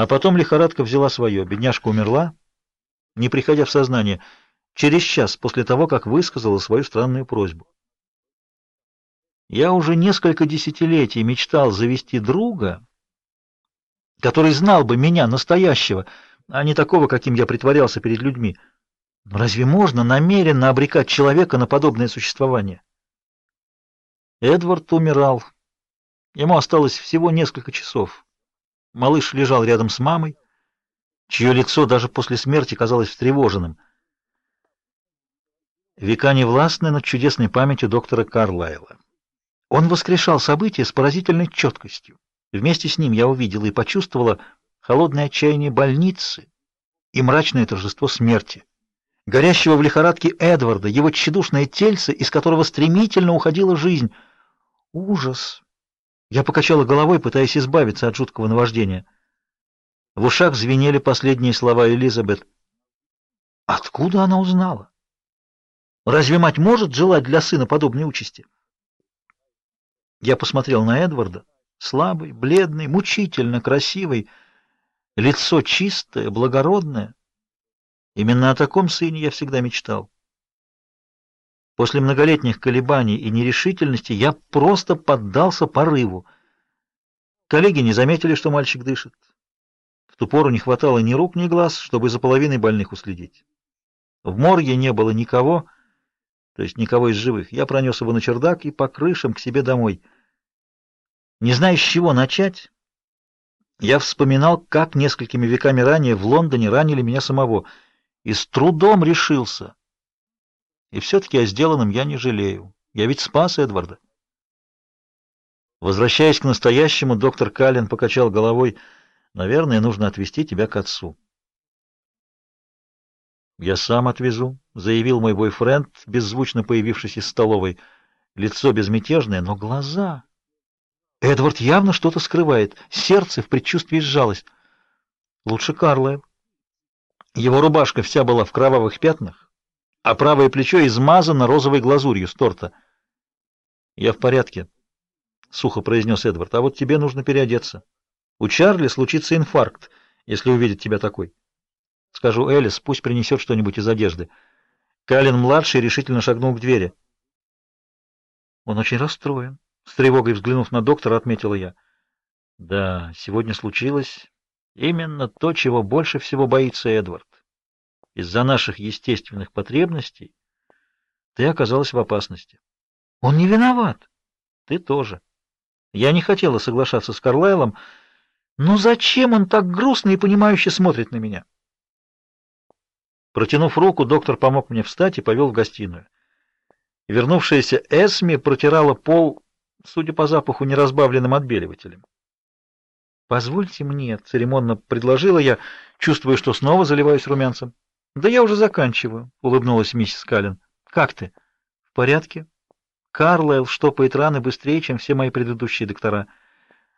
А потом лихорадка взяла свое. Бедняжка умерла, не приходя в сознание, через час после того, как высказала свою странную просьбу. Я уже несколько десятилетий мечтал завести друга, который знал бы меня настоящего, а не такого, каким я притворялся перед людьми. Но разве можно намеренно обрекать человека на подобное существование? Эдвард умирал. Ему осталось всего несколько часов. Малыш лежал рядом с мамой, чье лицо даже после смерти казалось встревоженным. Века не властны над чудесной памятью доктора Карлайла. Он воскрешал события с поразительной четкостью. Вместе с ним я увидела и почувствовала холодное отчаяние больницы и мрачное торжество смерти. Горящего в лихорадке Эдварда, его тщедушное тельце, из которого стремительно уходила жизнь. Ужас! Я покачала головой, пытаясь избавиться от жуткого наваждения. В ушах звенели последние слова Элизабет. Откуда она узнала? Разве мать может желать для сына подобной участи? Я посмотрел на Эдварда, слабый, бледный, мучительно красивый, лицо чистое, благородное. Именно о таком сыне я всегда мечтал. После многолетних колебаний и нерешительности я просто поддался порыву. Коллеги не заметили, что мальчик дышит. В ту пору не хватало ни рук, ни глаз, чтобы за половиной больных уследить. В морге не было никого, то есть никого из живых. Я пронес его на чердак и по крышам к себе домой. Не зная, с чего начать, я вспоминал, как несколькими веками ранее в Лондоне ранили меня самого, и с трудом решился. И все-таки о сделанном я не жалею. Я ведь спас Эдварда. Возвращаясь к настоящему, доктор Каллен покачал головой. Наверное, нужно отвезти тебя к отцу. Я сам отвезу, заявил мой бойфренд, беззвучно появившись из столовой. Лицо безмятежное, но глаза Эдвард явно что-то скрывает. Сердце в предчувствии сжалось. Лучше Карлайл. Его рубашка вся была в кровавых пятнах, а правое плечо измазано розовой глазурью с торта. «Я в порядке», — сухо произнес Эдвард. «А вот тебе нужно переодеться. У Чарли случится инфаркт, если увидит тебя такой. Скажу Элис, пусть принесет что-нибудь из одежды». Калин-младший решительно шагнул к двери. Он очень расстроен. С тревогой взглянув на доктора, отметила я. Да, сегодня случилось именно то, чего больше всего боится Эдвард. Из-за наших естественных потребностей ты оказалась в опасности. Он не виноват. Ты тоже. Я не хотела соглашаться с Карлайлом, но зачем он так грустно и понимающе смотрит на меня? Протянув руку, доктор помог мне встать и повел в гостиную. Вернувшаяся Эсми протирала пол судя по запаху, неразбавленным отбеливателем. «Позвольте мне», — церемонно предложила я, чувствуя, что снова заливаюсь румянцем. «Да я уже заканчиваю», — улыбнулась миссис Каллен. «Как ты?» «В порядке?» Карлайл штопает раны быстрее, чем все мои предыдущие доктора.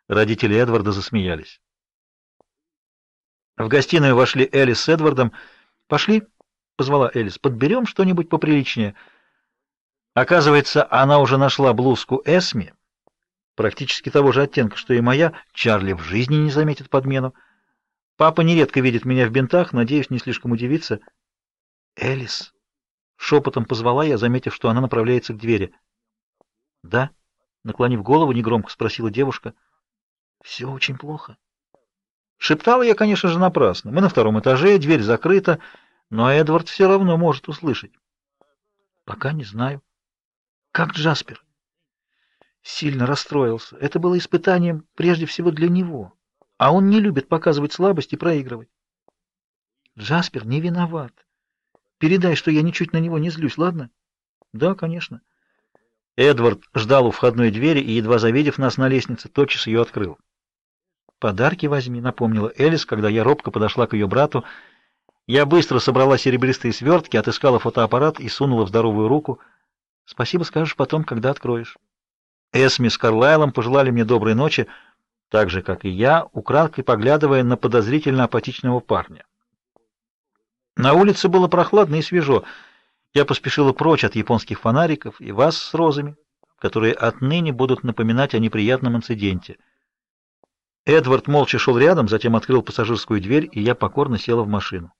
Родители Эдварда засмеялись. В гостиную вошли Элис с Эдвардом. «Пошли», — позвала Элис, — «подберем что-нибудь поприличнее». Оказывается, она уже нашла блузку Эсми, практически того же оттенка, что и моя. Чарли в жизни не заметит подмену. Папа нередко видит меня в бинтах, надеюсь, не слишком удивится. Элис шепотом позвала я, заметив, что она направляется к двери. Да, наклонив голову, негромко спросила девушка. «Все очень плохо. Шептала я, конечно же, напрасно. Мы на втором этаже, дверь закрыта, но Эдвард все равно может услышать. Пока не знаю. Как Джаспер? Сильно расстроился. Это было испытанием прежде всего для него. А он не любит показывать слабость и проигрывать. Джаспер не виноват. Передай, что я ничуть на него не злюсь, ладно? Да, конечно. Эдвард ждал у входной двери и, едва завидев нас на лестнице, тотчас ее открыл. «Подарки возьми», — напомнила Элис, когда я робко подошла к ее брату. Я быстро собрала серебристые свертки, отыскала фотоаппарат и сунула в здоровую руку — Спасибо скажешь потом, когда откроешь. Эсми с Карлайлом пожелали мне доброй ночи, так же, как и я, украдкой поглядывая на подозрительно апатичного парня. На улице было прохладно и свежо. Я поспешила прочь от японских фонариков и вас с розами, которые отныне будут напоминать о неприятном инциденте — Эдвард молча шел рядом, затем открыл пассажирскую дверь, и я покорно села в машину.